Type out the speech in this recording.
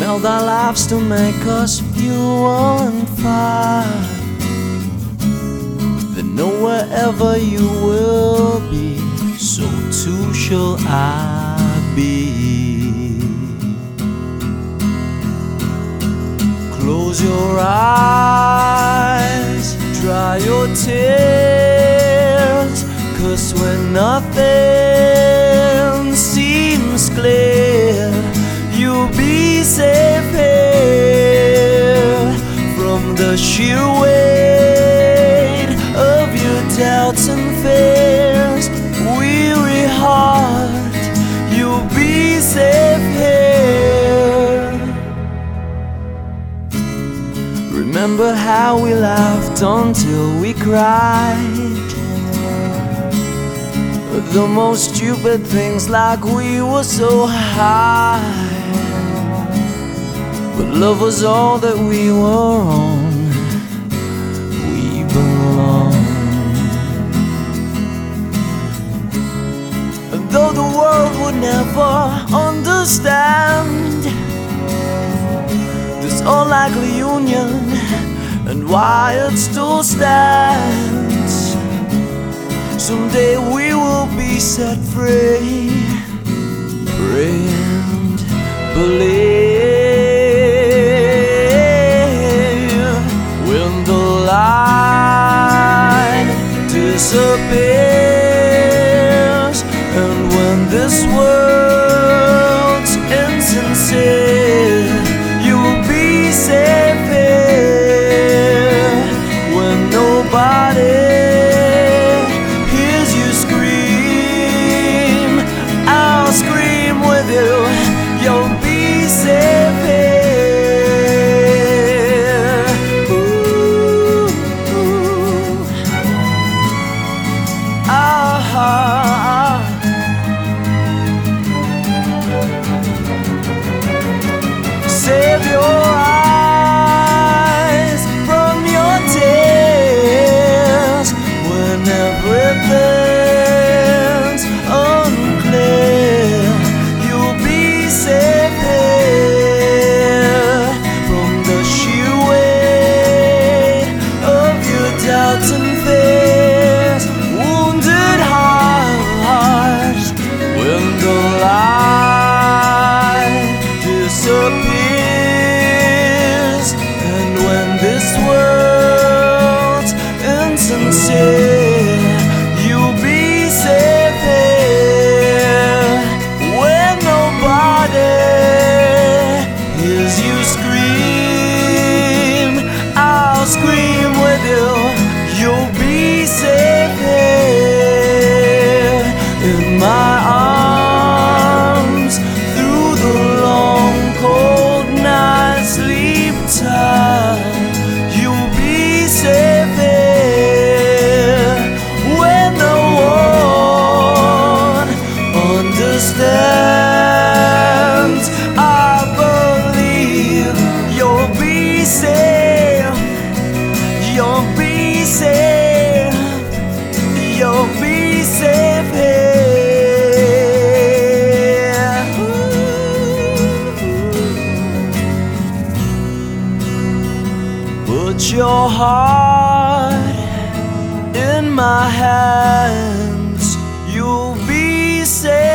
to meld our lives to make us fuel and fire, then know wherever you will be, so too shall I be. Close your eyes, dry your tears. cause we're nothing the sheer weight of your doubts and fears. Weary heart, you'll be safe here. Remember how we laughed until we cried. The most stupid things, like we were so high. But love was all that we were on. The world would never understand this unlikely union and why it still stands. Someday we will be set free. Pray and believe when the light disappears and this world's this world's insincere understands I believe you'll be safe you'll be safe you'll be safe here. Put your heart in my hands, you'll be safe.